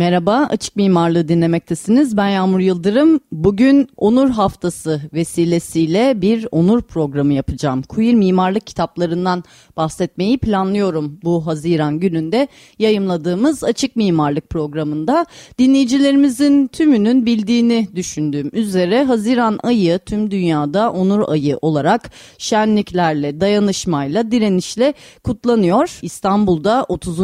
Merhaba, Açık Mimarlığı dinlemektesiniz. Ben Yağmur Yıldırım. Bugün Onur Haftası vesilesiyle bir onur programı yapacağım. Queer mimarlık kitaplarından bahsetmeyi planlıyorum bu Haziran gününde yayımladığımız Açık Mimarlık programında. Dinleyicilerimizin tümünün bildiğini düşündüğüm üzere Haziran ayı tüm dünyada onur ayı olarak şenliklerle, dayanışmayla, direnişle kutlanıyor. İstanbul'da 30.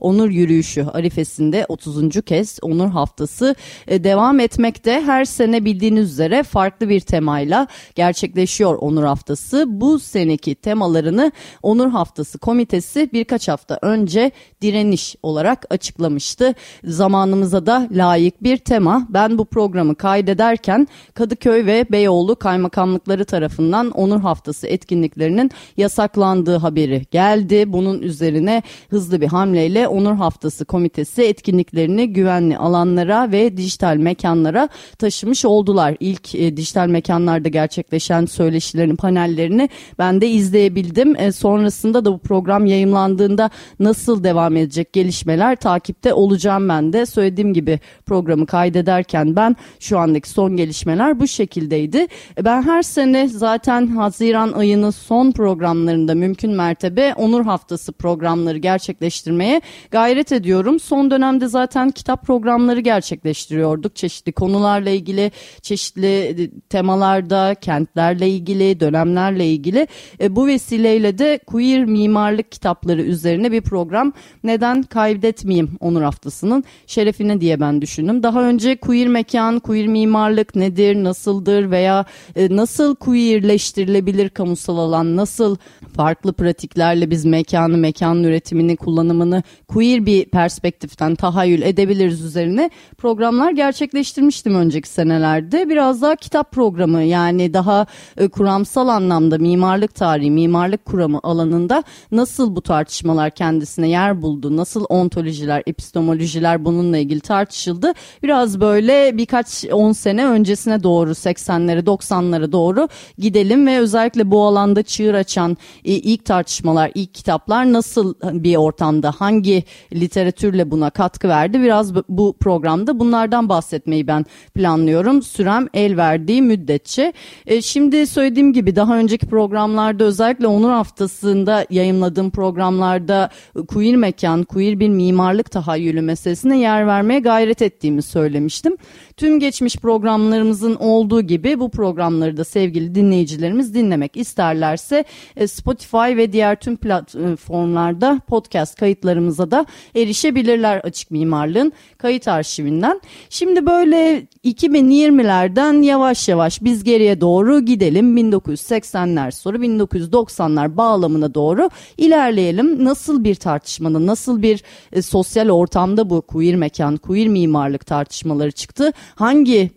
onur yürüyüşü arifesinde 30 30. kez Onur Haftası e, devam etmekte. Her sene bildiğiniz üzere farklı bir temayla gerçekleşiyor Onur Haftası. Bu seneki temalarını Onur Haftası Komitesi birkaç hafta önce direniş olarak açıklamıştı. Zamanımıza da layık bir tema. Ben bu programı kaydederken Kadıköy ve Beyoğlu kaymakamlıkları tarafından Onur Haftası etkinliklerinin yasaklandığı haberi geldi. Bunun üzerine hızlı bir hamleyle Onur Haftası Komitesi etkinlikleri etkinliklerini güvenli alanlara ve dijital mekanlara taşımış oldular. İlk e, dijital mekanlarda gerçekleşen söyleşilerin panellerini ben de izleyebildim. E, sonrasında da bu program yayınlandığında nasıl devam edecek gelişmeler takipte olacağım ben de. Söylediğim gibi programı kaydederken ben şu andaki son gelişmeler bu şekildeydi. E, ben her sene zaten Haziran ayının son programlarında mümkün mertebe Onur Haftası programları gerçekleştirmeye gayret ediyorum. Son dönemde zaten zaten kitap programları gerçekleştiriyorduk. Çeşitli konularla ilgili, çeşitli e, temalarda, kentlerle ilgili, dönemlerle ilgili. E, bu vesileyle de queer mimarlık kitapları üzerine bir program neden kaydetmeyeyim Onur Haftası'nın şerefine diye ben düşündüm. Daha önce queer mekan, queer mimarlık nedir, nasıldır veya e, nasıl queerleştirilebilir kamusal alan, nasıl farklı pratiklerle biz mekanı, mekanın üretimini, kullanımını queer bir perspektiften tahayyül edebiliriz üzerine programlar gerçekleştirmiştim önceki senelerde. Biraz daha kitap programı yani daha e, kuramsal anlamda mimarlık tarihi, mimarlık kuramı alanında nasıl bu tartışmalar kendisine yer buldu, nasıl ontolojiler, epistemolojiler bununla ilgili tartışıldı. Biraz böyle birkaç on sene öncesine doğru 80'lere 90'lara doğru gidelim ve özellikle bu alanda çığır açan e, ilk tartışmalar, ilk kitaplar nasıl bir ortamda hangi literatürle buna katkı verdi verdi. Biraz bu programda bunlardan bahsetmeyi ben planlıyorum. Sürem el verdiği müddetçe. E, şimdi söylediğim gibi daha önceki programlarda özellikle Onur Haftası'nda yayınladığım programlarda queer mekan, queer bir mimarlık tahayyülü meselesine yer vermeye gayret ettiğimi söylemiştim. Tüm geçmiş programlarımızın olduğu gibi bu programları da sevgili dinleyicilerimiz dinlemek isterlerse e, Spotify ve diğer tüm platformlarda podcast kayıtlarımıza da erişebilirler açık mimarlığın kayıt arşivinden. Şimdi böyle 2020'lerden yavaş yavaş biz geriye doğru gidelim 1980'ler sonra 1990'lar bağlamına doğru ilerleyelim. Nasıl bir tartışmanın nasıl bir e, sosyal ortamda bu queer mekan, queer mimarlık tartışmaları çıktı? Hangi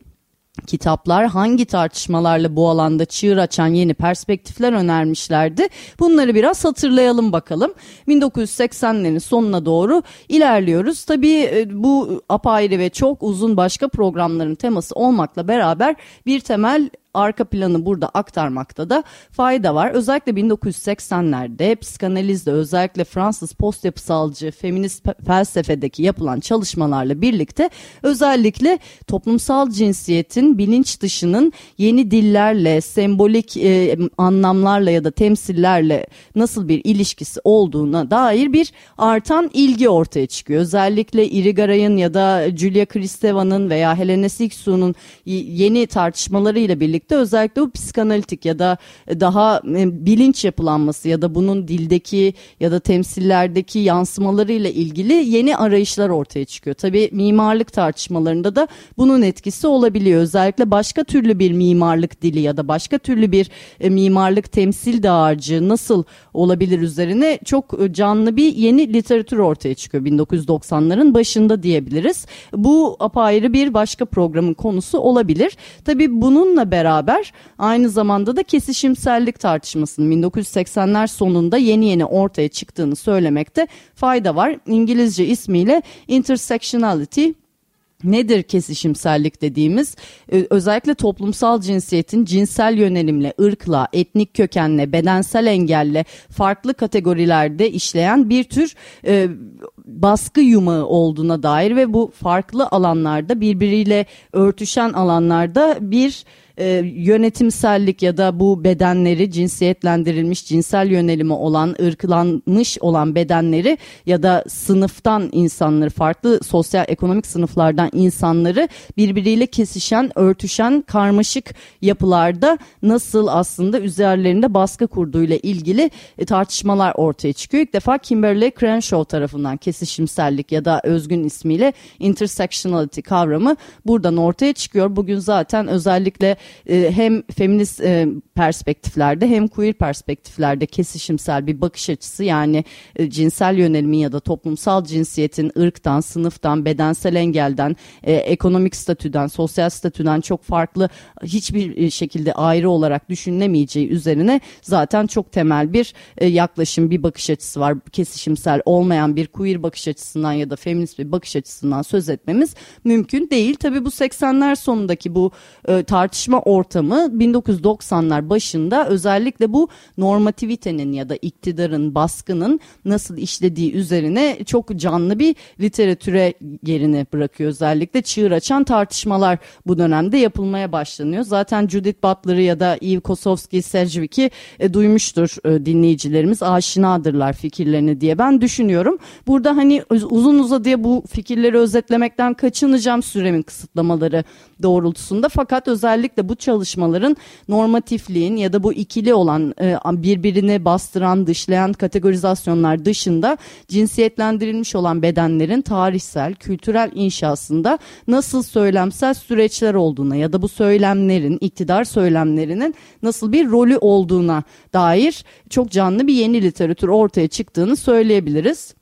kitaplar hangi tartışmalarla bu alanda çığır açan yeni perspektifler önermişlerdi. Bunları biraz hatırlayalım bakalım. 1980'lerin sonuna doğru ilerliyoruz. Tabii e, bu apayrı ve çok uzun başka programların teması olmakla beraber bir temel arka planı burada aktarmakta da fayda var. Özellikle 1980'lerde psikanalizde özellikle Fransız post yapısalcı feminist felsefedeki yapılan çalışmalarla birlikte özellikle toplumsal cinsiyetin bilinç dışının yeni dillerle, sembolik e, anlamlarla ya da temsillerle nasıl bir ilişkisi olduğuna dair bir artan ilgi ortaya çıkıyor. Özellikle Irigaray'ın ya da Julia Kristeva'nın veya Helena Siksu'nun yeni tartışmalarıyla birlikte birlikte özellikle bu psikanalitik ya da daha e, bilinç yapılanması ya da bunun dildeki ya da temsillerdeki yansımalarıyla ilgili yeni arayışlar ortaya çıkıyor. Tabii mimarlık tartışmalarında da bunun etkisi olabiliyor. Özellikle başka türlü bir mimarlık dili ya da başka türlü bir e, mimarlık temsil dağarcığı nasıl olabilir üzerine çok e, canlı bir yeni literatür ortaya çıkıyor 1990'ların başında diyebiliriz. Bu apayrı bir başka programın konusu olabilir. Tabii bununla beraber aynı zamanda da kesişimsellik tartışmasının 1980'ler sonunda yeni yeni ortaya çıktığını söylemekte fayda var. İngilizce ismiyle intersectionality Nedir kesişimsellik dediğimiz? Ee, özellikle toplumsal cinsiyetin cinsel yönelimle, ırkla, etnik kökenle, bedensel engelle farklı kategorilerde işleyen bir tür e, baskı yumağı olduğuna dair ve bu farklı alanlarda birbiriyle örtüşen alanlarda bir e, yönetimsellik ya da bu bedenleri cinsiyetlendirilmiş cinsel yönelimi olan ırklanmış olan bedenleri ya da sınıftan insanları farklı sosyal ekonomik sınıflardan insanları birbiriyle kesişen örtüşen karmaşık yapılarda nasıl aslında üzerlerinde baskı kurduğuyla ilgili e, tartışmalar ortaya çıkıyor. İlk defa Kimberly Crenshaw tarafından kesişimsellik ya da özgün ismiyle intersectionality kavramı buradan ortaya çıkıyor. Bugün zaten özellikle e, hem feminist e, perspektiflerde hem queer perspektiflerde kesişimsel bir bakış açısı yani e, cinsel yönelimin ya da toplumsal cinsiyetin ırktan, sınıftan, bedensel engelden, e, ekonomik statüden, sosyal statüden çok farklı hiçbir şekilde ayrı olarak düşünülemeyeceği üzerine zaten çok temel bir yaklaşım, bir bakış açısı var. Kesişimsel olmayan bir queer bakış açısından ya da feminist bir bakış açısından söz etmemiz mümkün değil. Tabii bu 80'ler sonundaki bu tartışma ortamı 1990'lar başında özellikle bu normativitenin ya da iktidarın, baskının nasıl işlediği üzerine çok canlı bir literatüre yerini bırakıyor. Özellikle çığır açan tartışmalar bu dönemde yapılmaya başlanıyor. Zaten Judith Butler'ı ya da Eve Kosovski, Selçuk'i e, duymuştur e, dinleyicilerimiz. Aşinadırlar fikirlerini diye ben düşünüyorum. Burada hani uzun uzadıya bu fikirleri özetlemekten kaçınacağım süremin kısıtlamaları doğrultusunda. Fakat özellikle bu çalışmaların normatifliğin ya da bu ikili olan e, birbirini bastıran, dışlayan kategorizasyonlar dışında cinsiyetlendirilmiş olan bedenlerin tarihsel, kültürel inşasında nasıl söylemsel süreçler olduğuna ya da bu söylemlerin, iktidar söylemlerinin nasıl bir rolü olduğuna dair çok canlı bir yeni literatür ortaya çıktığını söyleyebiliriz.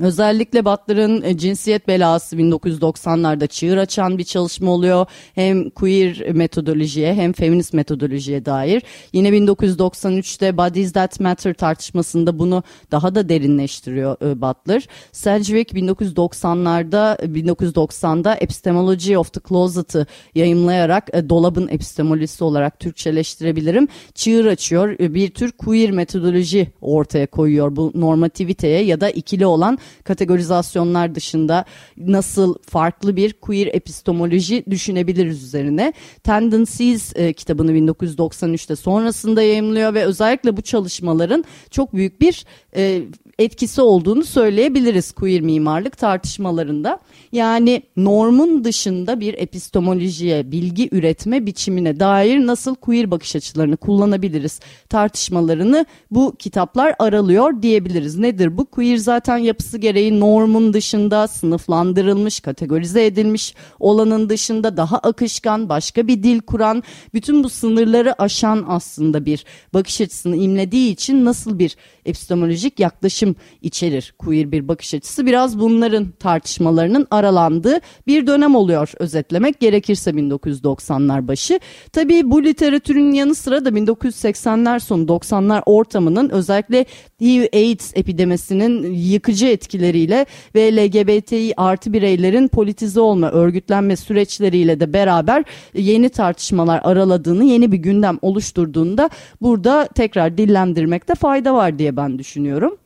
Özellikle Butler'ın e, cinsiyet belası 1990'larda çığır açan bir çalışma oluyor. Hem queer metodolojiye hem feminist metodolojiye dair. Yine 1993'te Bodies That Matter tartışmasında bunu daha da derinleştiriyor e, Butler. Sedgwick 1990'larda 1990'da Epistemology of the Closet'ı yayımlayarak e, dolabın epistemolojisi olarak Türkçeleştirebilirim. Çığır açıyor. Bir tür queer metodoloji ortaya koyuyor bu normativiteye ya da ikili olan kategorizasyonlar dışında nasıl farklı bir queer epistemoloji düşünebiliriz üzerine. Tendencies e, kitabını 1993'te sonrasında yayımlıyor ve özellikle bu çalışmaların çok büyük bir e, etkisi olduğunu söyleyebiliriz queer mimarlık tartışmalarında. Yani normun dışında bir epistemolojiye, bilgi üretme biçimine dair nasıl queer bakış açılarını kullanabiliriz tartışmalarını bu kitaplar aralıyor diyebiliriz. Nedir bu? Queer zaten yapısı gereği normun dışında sınıflandırılmış, kategorize edilmiş olanın dışında daha akışkan, başka bir dil kuran, bütün bu sınırları aşan aslında bir bakış açısını imlediği için nasıl bir epistemolojik yaklaşım içerir queer bir bakış açısı. Biraz bunların tartışmalarının aralandığı bir dönem oluyor özetlemek gerekirse 1990'lar başı. Tabii bu literatürün yanı sıra da 1980'ler sonu 90'lar ortamının özellikle HIV AIDS epidemisinin yıkıcı etkileriyle ve LGBTİ artı bireylerin politize olma, örgütlenme süreçleriyle de beraber yeni tartışmalar araladığını, yeni bir gündem oluşturduğunda burada tekrar dillendirmekte fayda var diye ben düşünüyorum.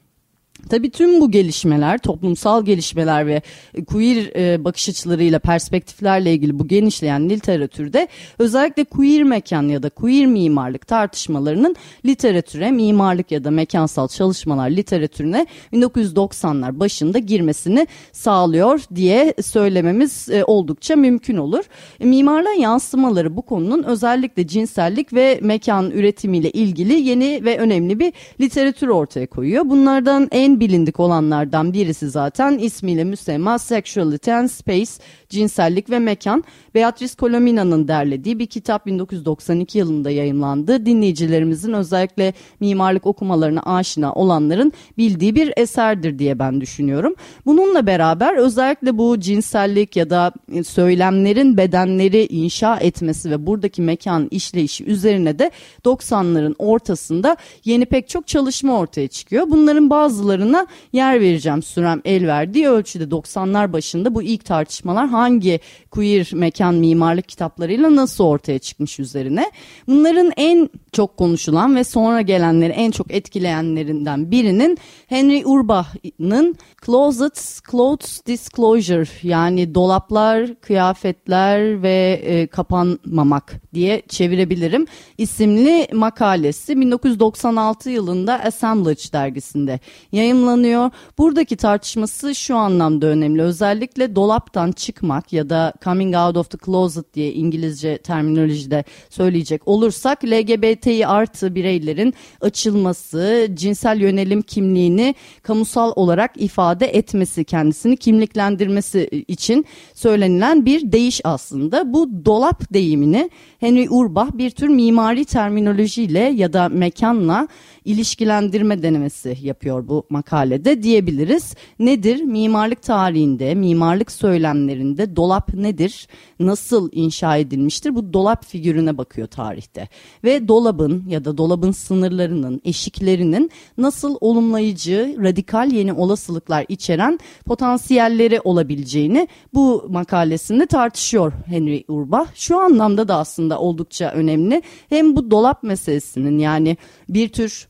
Tabii tüm bu gelişmeler, toplumsal gelişmeler ve queer e, bakış açılarıyla, perspektiflerle ilgili bu genişleyen literatürde özellikle queer mekan ya da queer mimarlık tartışmalarının literatüre, mimarlık ya da mekansal çalışmalar literatürüne 1990'lar başında girmesini sağlıyor diye söylememiz e, oldukça mümkün olur. E, mimarlığa yansımaları bu konunun özellikle cinsellik ve mekan üretimiyle ilgili yeni ve önemli bir literatür ortaya koyuyor. Bunlardan en bilindik olanlardan birisi zaten ismiyle müsemma Sexuality and Space, Cinsellik ve Mekan. Beatrice Colomina'nın derlediği bir kitap 1992 yılında yayınlandı. Dinleyicilerimizin özellikle mimarlık okumalarına aşina olanların bildiği bir eserdir diye ben düşünüyorum. Bununla beraber özellikle bu cinsellik ya da söylemlerin bedenleri inşa etmesi ve buradaki mekan işleyişi üzerine de 90'ların ortasında yeni pek çok çalışma ortaya çıkıyor. Bunların bazılarına yer vereceğim sürem el verdiği ölçüde 90'lar başında bu ilk tartışmalar hangi queer mekan mimarlık kitaplarıyla nasıl ortaya çıkmış üzerine. Bunların en çok konuşulan ve sonra gelenleri en çok etkileyenlerinden birinin Henry Urbach'ın Closets, Clothes Disclosure yani dolaplar, kıyafetler ve e, kapanmamak diye çevirebilirim isimli makalesi 1996 yılında Assemblage dergisinde yayınlanıyor. Buradaki tartışması şu anlamda önemli. Özellikle dolaptan çıkmak ya da coming out of the closet diye İngilizce terminolojide söyleyecek olursak LGBTİ artı bireylerin açılması, cinsel yönelim kimliğini kamusal olarak ifade etmesi, kendisini kimliklendirmesi için söylenilen bir deyiş aslında. Bu dolap deyimini Henry Urbach bir tür mimari terminolojiyle ya da mekanla ilişkilendirme denemesi yapıyor bu makalede diyebiliriz. Nedir? Mimarlık tarihinde, mimarlık söylemlerinde dolap nedir? Nasıl inşa edilmiştir? Bu dolap figürüne bakıyor tarihte. Ve dolabın ya da dolabın sınırlarının, eşiklerinin nasıl olumlayıcı, radikal yeni olasılıklar içeren potansiyelleri olabileceğini bu makalesinde tartışıyor Henry Urbach. Şu anlamda da aslında oldukça önemli. Hem bu dolap meselesinin yani bir tür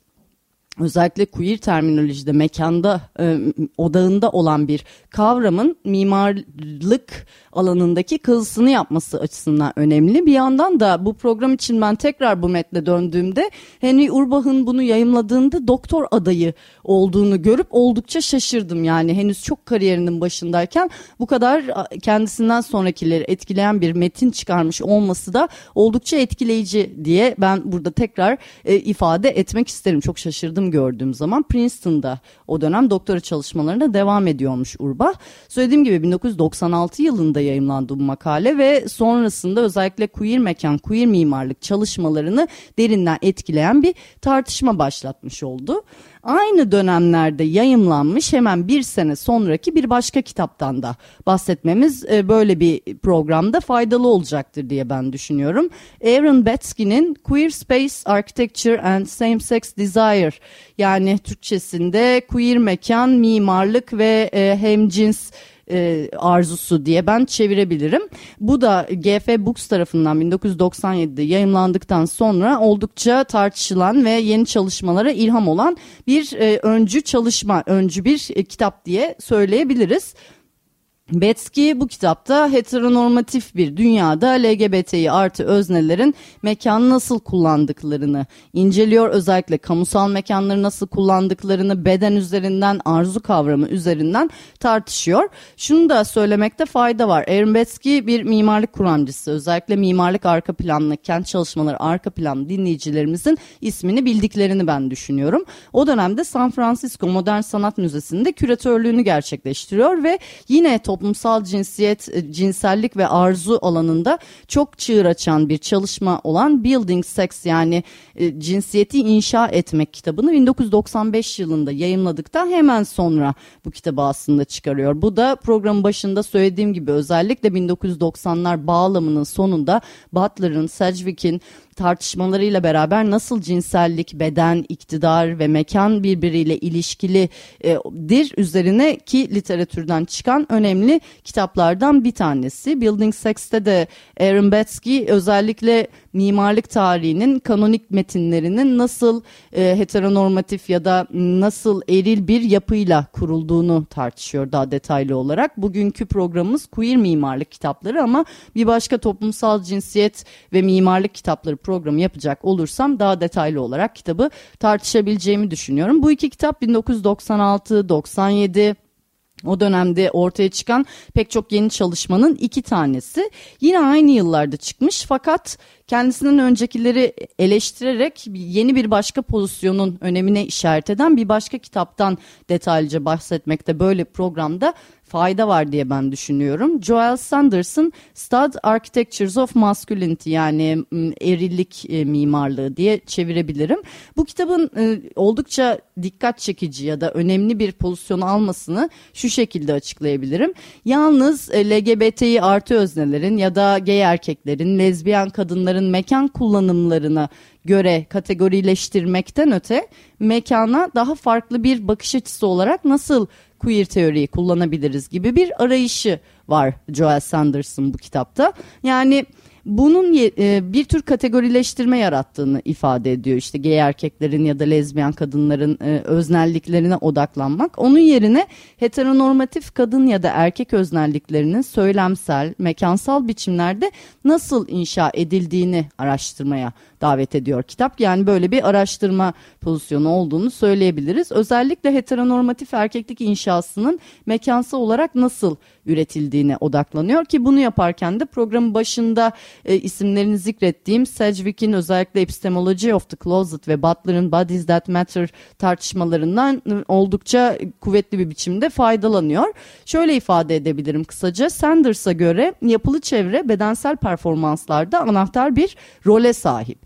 özellikle queer terminolojide mekanda e, odağında olan bir kavramın mimarlık alanındaki kazısını yapması açısından önemli. Bir yandan da bu program için ben tekrar bu metne döndüğümde Henry Urbach'ın bunu yayımladığında doktor adayı olduğunu görüp oldukça şaşırdım. Yani henüz çok kariyerinin başındayken bu kadar kendisinden sonrakileri etkileyen bir metin çıkarmış olması da oldukça etkileyici diye ben burada tekrar e, ifade etmek isterim. Çok şaşırdım gördüğüm zaman Princeton'da o dönem doktora çalışmalarına devam ediyormuş Urbach. Söylediğim gibi 1996 yılında yayımlandı bu makale ve sonrasında özellikle queer mekan, queer mimarlık çalışmalarını derinden etkileyen bir tartışma başlatmış oldu. Aynı dönemlerde yayımlanmış hemen bir sene sonraki bir başka kitaptan da bahsetmemiz e, böyle bir programda faydalı olacaktır diye ben düşünüyorum. Aaron Betsky'nin Queer Space Architecture and Same-Sex Desire yani Türkçesinde queer mekan, mimarlık ve e, hemcins e, arzusu diye ben çevirebilirim. Bu da GF Books tarafından 1997'de yayınlandıktan sonra oldukça tartışılan ve yeni çalışmalara ilham olan bir e, öncü çalışma, öncü bir e, kitap diye söyleyebiliriz. Betsky bu kitapta heteronormatif bir dünyada LGBTİ artı öznelerin mekanı nasıl kullandıklarını inceliyor. Özellikle kamusal mekanları nasıl kullandıklarını beden üzerinden, arzu kavramı üzerinden tartışıyor. Şunu da söylemekte fayda var. Aaron Betsky bir mimarlık kuramcısı. Özellikle mimarlık arka planlı, kent çalışmaları arka planlı dinleyicilerimizin ismini bildiklerini ben düşünüyorum. O dönemde San Francisco Modern Sanat Müzesi'nde küratörlüğünü gerçekleştiriyor ve yine top toplumsal cinsiyet, e, cinsellik ve arzu alanında çok çığır açan bir çalışma olan Building Sex yani e, cinsiyeti inşa etmek kitabını 1995 yılında yayınladıktan hemen sonra bu kitabı aslında çıkarıyor. Bu da programın başında söylediğim gibi özellikle 1990'lar bağlamının sonunda Butler'ın, Sedgwick'in tartışmalarıyla beraber nasıl cinsellik, beden, iktidar ve mekan birbiriyle ilişkilidir üzerine ki literatürden çıkan önemli kitaplardan bir tanesi. Building Sex'te de Aaron Betsky özellikle mimarlık tarihinin kanonik metinlerinin nasıl e, heteronormatif ya da nasıl eril bir yapıyla kurulduğunu tartışıyor daha detaylı olarak. Bugünkü programımız queer mimarlık kitapları ama bir başka toplumsal cinsiyet ve mimarlık kitapları programı yapacak olursam daha detaylı olarak kitabı tartışabileceğimi düşünüyorum. Bu iki kitap 1996, 97 o dönemde ortaya çıkan pek çok yeni çalışmanın iki tanesi yine aynı yıllarda çıkmış. Fakat kendisinden öncekileri eleştirerek yeni bir başka pozisyonun önemine işaret eden bir başka kitaptan detaylıca bahsetmekte. Böyle programda fayda var diye ben düşünüyorum. Joel Sanders'ın Stud Architectures of Masculinity yani erillik e, mimarlığı diye çevirebilirim. Bu kitabın e, oldukça dikkat çekici ya da önemli bir pozisyon almasını şu şekilde açıklayabilirim. Yalnız e, artı öznelerin ya da gay erkeklerin, lezbiyen kadınların mekan kullanımlarına göre kategorileştirmekten öte mekana daha farklı bir bakış açısı olarak nasıl queer teoriyi kullanabiliriz gibi bir arayışı var Joel Sanders'ın bu kitapta. Yani bunun e, bir tür kategorileştirme yarattığını ifade ediyor. İşte gay erkeklerin ya da lezbiyen kadınların e, öznelliklerine odaklanmak. Onun yerine heteronormatif kadın ya da erkek öznelliklerinin söylemsel, mekansal biçimlerde nasıl inşa edildiğini araştırmaya davet ediyor kitap. Yani böyle bir araştırma pozisyonu olduğunu söyleyebiliriz. Özellikle heteronormatif erkeklik inşasının mekansal olarak nasıl üretildiğine odaklanıyor ki bunu yaparken de programın başında e, isimlerini zikrettiğim Sedgwick'in özellikle Epistemology of the Closet ve Butler'ın Bodies That Matter tartışmalarından e, oldukça kuvvetli bir biçimde faydalanıyor. Şöyle ifade edebilirim kısaca Sanders'a göre yapılı çevre bedensel performanslarda anahtar bir role sahip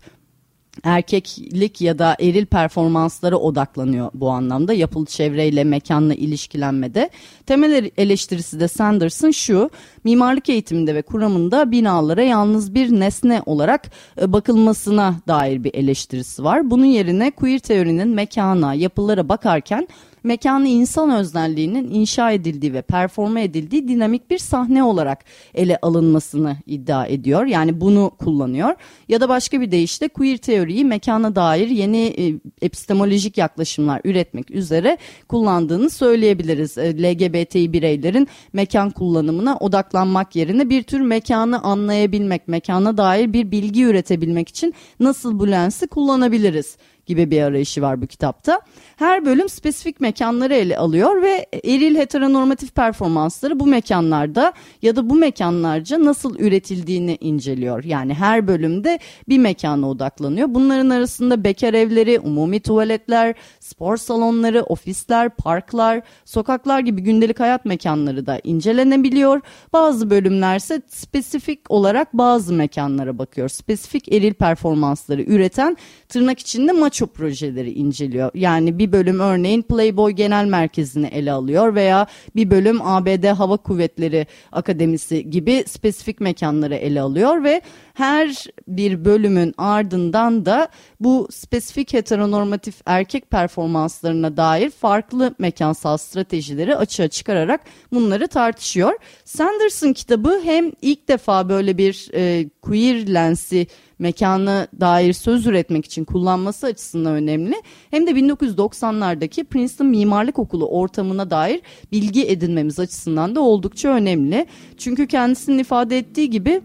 erkeklik ya da eril performanslara odaklanıyor bu anlamda yapılı çevreyle mekanla ilişkilenmede. Temel eleştirisi de Sanders'ın şu mimarlık eğitiminde ve kuramında binalara yalnız bir nesne olarak e, bakılmasına dair bir eleştirisi var. Bunun yerine queer teorinin mekana, yapılara bakarken mekanı insan öznelliğinin inşa edildiği ve performe edildiği dinamik bir sahne olarak ele alınmasını iddia ediyor. Yani bunu kullanıyor. Ya da başka bir deyişle queer teoriyi mekana dair yeni e, epistemolojik yaklaşımlar üretmek üzere kullandığını söyleyebiliriz. E, LGBTİ bireylerin mekan kullanımına odaklanmak yerine bir tür mekanı anlayabilmek, mekana dair bir bilgi üretebilmek için nasıl bu lensi kullanabiliriz? gibi bir arayışı var bu kitapta. Her bölüm spesifik mekanları ele alıyor ve eril heteronormatif performansları bu mekanlarda ya da bu mekanlarca nasıl üretildiğini inceliyor. Yani her bölümde bir mekana odaklanıyor. Bunların arasında bekar evleri, umumi tuvaletler, spor salonları, ofisler, parklar, sokaklar gibi gündelik hayat mekanları da incelenebiliyor. Bazı bölümler ise spesifik olarak bazı mekanlara bakıyor. Spesifik eril performansları üreten tırnak içinde maço projeleri inceliyor. Yani bir bölüm örneğin Playboy Genel Merkezi'ni ele alıyor veya bir bölüm ABD Hava Kuvvetleri Akademisi gibi spesifik mekanları ele alıyor ve her bir bölümün ardından da bu spesifik heteronormatif erkek performanslarına dair farklı mekansal stratejileri açığa çıkararak bunları tartışıyor. Sanderson kitabı hem ilk defa böyle bir e, queer lensi mekanı dair söz üretmek için kullanması açısından önemli. Hem de 1990'lardaki Princeton Mimarlık Okulu ortamına dair bilgi edinmemiz açısından da oldukça önemli. Çünkü kendisinin ifade ettiği gibi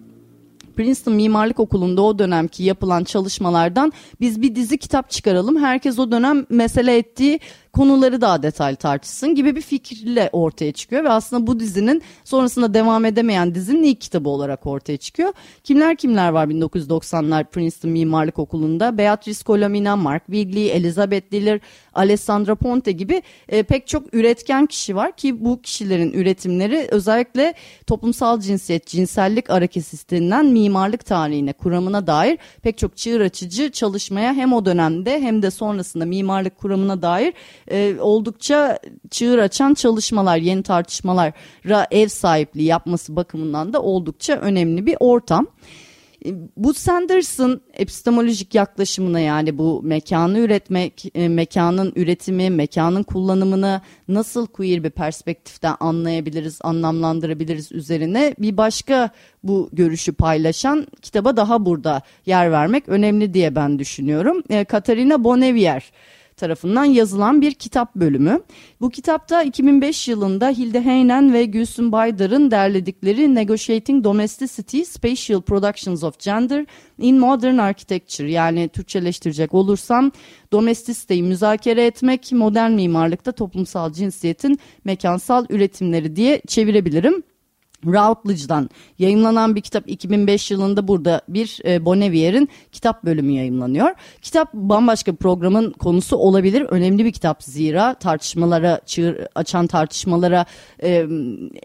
Princeton Mimarlık Okulu'nda o dönemki yapılan çalışmalardan biz bir dizi kitap çıkaralım. Herkes o dönem mesele ettiği konuları daha detaylı tartışsın gibi bir fikirle ortaya çıkıyor ve aslında bu dizinin sonrasında devam edemeyen dizinin ilk kitabı olarak ortaya çıkıyor. Kimler kimler var 1990'lar Princeton Mimarlık Okulu'nda? Beatrice Colomina, Mark Wigley, Elizabeth Diller, Alessandra Ponte gibi e, pek çok üretken kişi var ki bu kişilerin üretimleri özellikle toplumsal cinsiyet, cinsellik hareketinden mimarlık tarihine, kuramına dair pek çok çığır açıcı çalışmaya hem o dönemde hem de sonrasında mimarlık kuramına dair e, oldukça çığır açan çalışmalar, yeni tartışmalara ev sahipliği yapması bakımından da oldukça önemli bir ortam. Bu Sanders'ın epistemolojik yaklaşımına yani bu mekanı üretmek, e, mekanın üretimi, mekanın kullanımını nasıl queer bir perspektiften anlayabiliriz, anlamlandırabiliriz üzerine bir başka bu görüşü paylaşan kitaba daha burada yer vermek önemli diye ben düşünüyorum. Katarina Bonevier tarafından yazılan bir kitap bölümü. Bu kitapta 2005 yılında Hilde Heynen ve Gülsüm Baydar'ın derledikleri Negotiating Domesticity, Spatial Productions of Gender in Modern Architecture yani Türkçeleştirecek olursam domestisiteyi müzakere etmek, modern mimarlıkta toplumsal cinsiyetin mekansal üretimleri diye çevirebilirim. Routledge'dan yayınlanan bir kitap 2005 yılında burada bir e, Bonnevier'in kitap bölümü yayınlanıyor. Kitap bambaşka bir programın konusu olabilir. Önemli bir kitap zira tartışmalara çığır açan tartışmalara e,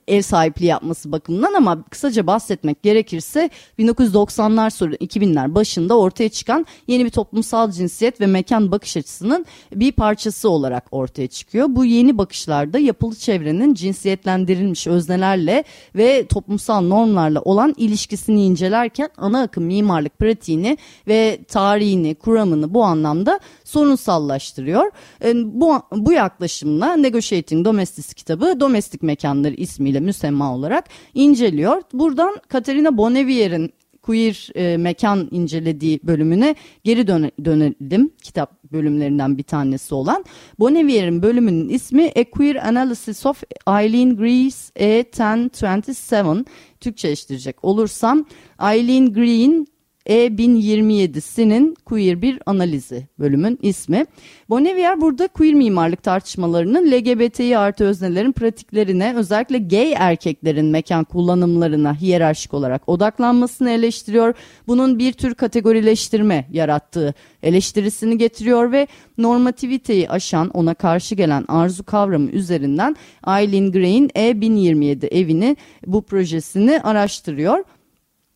ev sahipliği yapması bakımından ama kısaca bahsetmek gerekirse 1990'lar sonra 2000'ler başında ortaya çıkan yeni bir toplumsal cinsiyet ve mekan bakış açısının bir parçası olarak ortaya çıkıyor. Bu yeni bakışlarda yapılı çevrenin cinsiyetlendirilmiş öznelerle ve ve toplumsal normlarla olan ilişkisini incelerken ana akım mimarlık pratiğini ve tarihini, kuramını bu anlamda sorunsallaştırıyor. E, bu, bu yaklaşımla Negotiating Domestic kitabı domestik mekanları ismiyle müsemma olarak inceliyor. Buradan Katerina Bonnevier'in queer e, mekan incelediği bölümüne geri döne, dönelim. Kitap bölümlerinden bir tanesi olan. Bonnevier'in bölümünün ismi A Queer Analysis of Eileen Greaves E1027. Türkçeleştirecek olursam Eileen Green e1027'sinin queer bir analizi bölümün ismi. Bonnevier burada queer mimarlık tartışmalarının LGBTİ artı öznelerin pratiklerine özellikle gay erkeklerin mekan kullanımlarına hiyerarşik olarak odaklanmasını eleştiriyor. Bunun bir tür kategorileştirme yarattığı eleştirisini getiriyor ve normativiteyi aşan ona karşı gelen arzu kavramı üzerinden Eileen Gray'in E1027 evini bu projesini araştırıyor.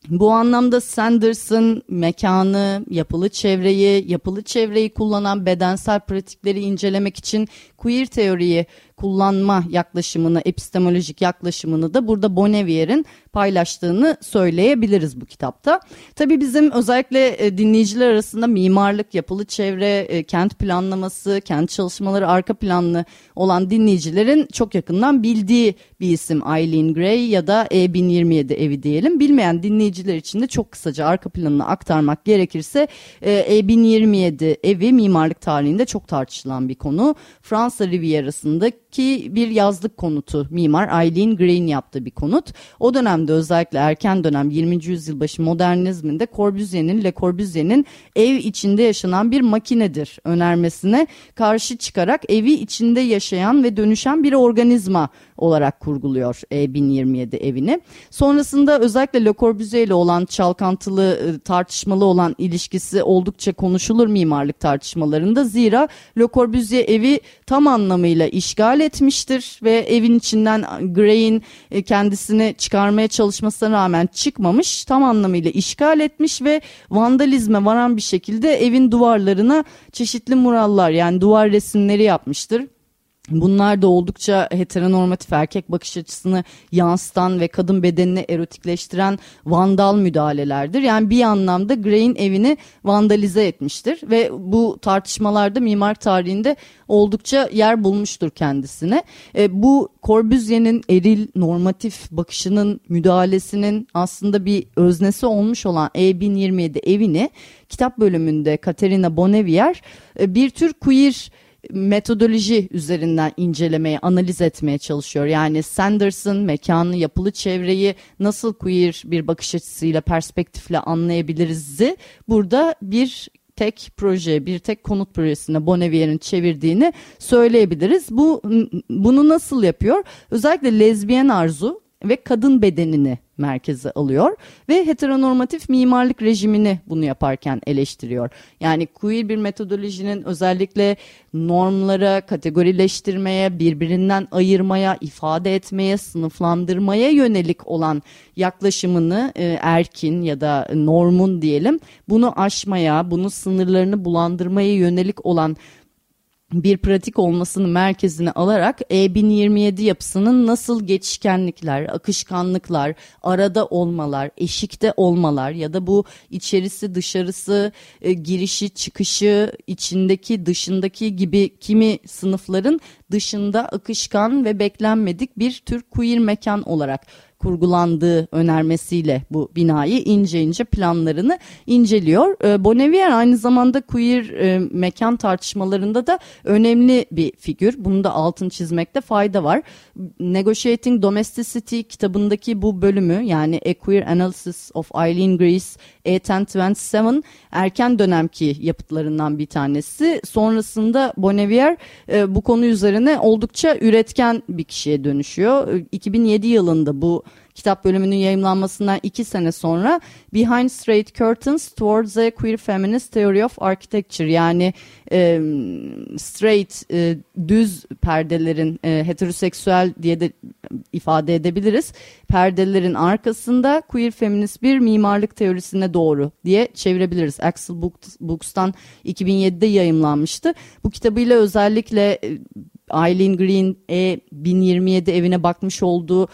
Bu anlamda Sanders'ın mekanı, yapılı çevreyi, yapılı çevreyi kullanan bedensel pratikleri incelemek için queer teoriyi kullanma yaklaşımını, epistemolojik yaklaşımını da burada Bonnevier'in paylaştığını söyleyebiliriz bu kitapta. Tabii bizim özellikle e, dinleyiciler arasında mimarlık, yapılı çevre, e, kent planlaması, kent çalışmaları arka planlı olan dinleyicilerin çok yakından bildiği bir isim Eileen Gray ya da E1027 evi diyelim. Bilmeyen dinleyiciler için de çok kısaca arka planını aktarmak gerekirse E1027 e evi mimarlık tarihinde çok tartışılan bir konu. Fransa Rivierası'nda ki bir yazlık konutu mimar Eileen Gray'in yaptığı bir konut. O dönemde özellikle erken dönem 20. yüzyıl başı modernizminde Corbusier'in Le Corbusier'in ev içinde yaşanan bir makinedir önermesine karşı çıkarak evi içinde yaşayan ve dönüşen bir organizma olarak kurguluyor e, 1027 evini. Sonrasında özellikle Le Corbusier ile olan çalkantılı e, tartışmalı olan ilişkisi oldukça konuşulur mimarlık tartışmalarında. Zira Le Corbusier evi tam anlamıyla işgal etmiştir ve evin içinden Gray'in e, kendisini çıkarmaya çalışmasına rağmen çıkmamış. Tam anlamıyla işgal etmiş ve vandalizme varan bir şekilde evin duvarlarına çeşitli murallar yani duvar resimleri yapmıştır. Bunlar da oldukça heteronormatif erkek bakış açısını yansıtan ve kadın bedenini erotikleştiren vandal müdahalelerdir. Yani bir anlamda Gray'in evini vandalize etmiştir ve bu tartışmalarda mimar tarihinde oldukça yer bulmuştur kendisine. E, bu Corbusier'in eril normatif bakışının müdahalesinin aslında bir öznesi olmuş olan E1027 evini kitap bölümünde Katerina Bonnevier e, bir tür queer metodoloji üzerinden incelemeye, analiz etmeye çalışıyor. Yani Sanderson mekanı, yapılı çevreyi nasıl queer bir bakış açısıyla, perspektifle anlayabiliriz'i burada bir tek proje, bir tek konut projesine Bonnevier'in çevirdiğini söyleyebiliriz. Bu bunu nasıl yapıyor? Özellikle lezbiyen arzu ve kadın bedenini merkeze alıyor ve heteronormatif mimarlık rejimini bunu yaparken eleştiriyor. Yani queer bir metodolojinin özellikle normlara, kategorileştirmeye, birbirinden ayırmaya, ifade etmeye, sınıflandırmaya yönelik olan yaklaşımını e, erkin ya da normun diyelim bunu aşmaya, bunu sınırlarını bulandırmaya yönelik olan bir pratik olmasını merkezine alarak E1027 yapısının nasıl geçişkenlikler, akışkanlıklar, arada olmalar, eşikte olmalar ya da bu içerisi dışarısı, e, girişi çıkışı, içindeki dışındaki gibi kimi sınıfların dışında akışkan ve beklenmedik bir tür queer mekan olarak kurgulandığı önermesiyle bu binayı ince ince planlarını inceliyor. E, Bonnevier aynı zamanda queer e, mekan tartışmalarında da önemli bir figür. Bunu da altın çizmekte fayda var. Negotiating Domesticity kitabındaki bu bölümü yani A Queer Analysis of Eileen Greece E1027 erken dönemki yapıtlarından bir tanesi. Sonrasında Bonnevier e, bu konu üzerine oldukça üretken bir kişiye dönüşüyor. 2007 yılında bu kitap bölümünün yayımlanmasından iki sene sonra Behind Straight Curtains Towards a Queer Feminist Theory of Architecture yani e, straight e, düz perdelerin e, heteroseksüel diye de ifade edebiliriz. Perdelerin arkasında queer feminist bir mimarlık teorisine doğru diye çevirebiliriz. Axel Books'tan 2007'de yayımlanmıştı. Bu kitabıyla özellikle Eileen Green E 1027 evine bakmış olduğu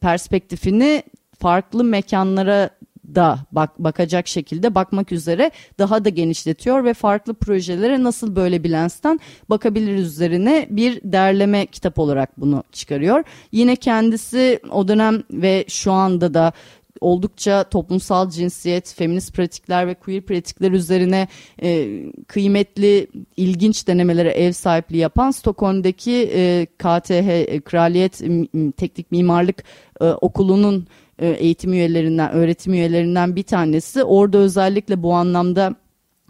perspektifini farklı mekanlara da bak, bakacak şekilde bakmak üzere daha da genişletiyor ve farklı projelere nasıl böyle bir lensten bakabiliriz üzerine bir derleme kitap olarak bunu çıkarıyor. Yine kendisi o dönem ve şu anda da oldukça toplumsal cinsiyet, feminist pratikler ve queer pratikler üzerine e, kıymetli, ilginç denemelere ev sahipliği yapan Stockholm'daki e, KTH e, Kraliyet Teknik Mimarlık e, Okulu'nun e, eğitim üyelerinden, öğretim üyelerinden bir tanesi. Orada özellikle bu anlamda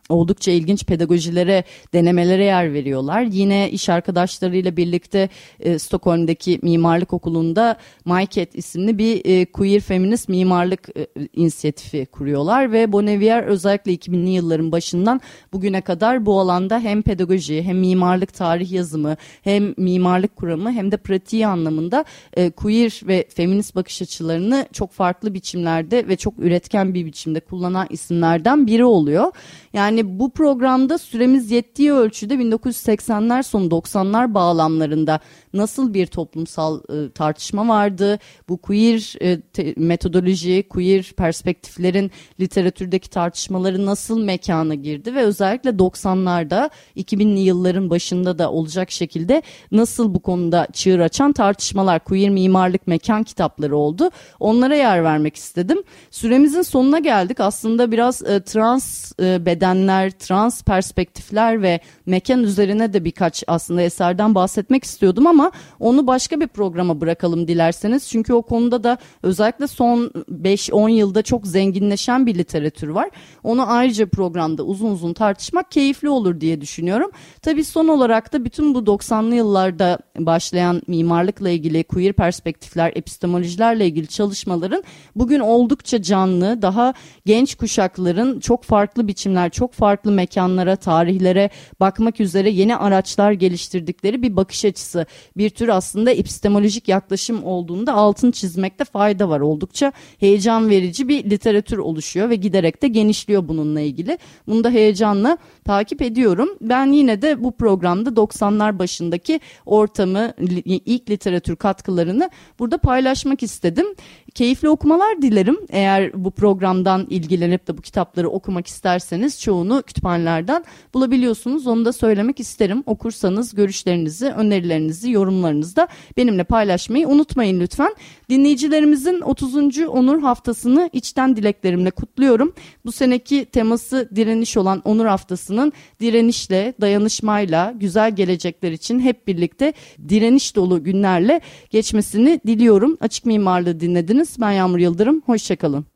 oldukça ilginç pedagojilere, denemelere yer veriyorlar. Yine iş arkadaşlarıyla birlikte e, Stockholm'daki mimarlık okulunda MyCat isimli bir e, queer feminist mimarlık e, inisiyatifi kuruyorlar ve Bonnevier özellikle 2000'li yılların başından bugüne kadar bu alanda hem pedagoji hem mimarlık tarih yazımı hem mimarlık kuramı hem de pratiği anlamında e, queer ve feminist bakış açılarını çok farklı biçimlerde ve çok üretken bir biçimde kullanan isimlerden biri oluyor. Yani bu programda süremiz yettiği ölçüde 1980'ler sonu 90'lar bağlamlarında nasıl bir toplumsal e, tartışma vardı? Bu queer e, te, metodoloji, queer perspektiflerin literatürdeki tartışmaları nasıl mekana girdi ve özellikle 90'larda 2000'li yılların başında da olacak şekilde nasıl bu konuda çığır açan tartışmalar, queer mimarlık mekan kitapları oldu. Onlara yer vermek istedim. Süremizin sonuna geldik. Aslında biraz e, trans e, bedenler, trans perspektifler ve mekan üzerine de birkaç aslında eserden bahsetmek istiyordum ama onu başka bir programa bırakalım dilerseniz. Çünkü o konuda da özellikle son 5-10 yılda çok zenginleşen bir literatür var. Onu ayrıca programda uzun uzun tartışmak keyifli olur diye düşünüyorum. Tabii son olarak da bütün bu 90'lı yıllarda başlayan mimarlıkla ilgili queer perspektifler, epistemolojilerle ilgili çalışmaların bugün oldukça canlı, daha genç kuşakların çok farklı biçimler, çok farklı mekanlara, tarihlere bakmak üzere yeni araçlar geliştirdikleri bir bakış açısı, bir tür aslında epistemolojik yaklaşım olduğunda altın çizmekte fayda var. Oldukça heyecan verici bir literatür oluşuyor ve giderek de genişliyor bununla ilgili. Bunu da heyecanla takip ediyorum. Ben yine de bu programda 90'lar başındaki ortamı, ilk literatür katkılarını burada paylaşmak istedim. Keyifli okumalar dilerim. Eğer bu programdan ilgilenip de bu kitapları okumak isterseniz çoğunu kütüphanelerden bulabiliyorsunuz. Onu da söylemek isterim. Okursanız görüşlerinizi, önerilerinizi, yorumlarınızı da benimle paylaşmayı unutmayın lütfen. Dinleyicilerimizin 30. Onur Haftası'nı içten dileklerimle kutluyorum. Bu seneki teması direniş olan Onur Haftası'nın direnişle, dayanışmayla, güzel gelecekler için hep birlikte direniş dolu günlerle geçmesini diliyorum. Açık Mimarlığı dinlediniz. Ben Yağmur Yıldırım. Hoşçakalın.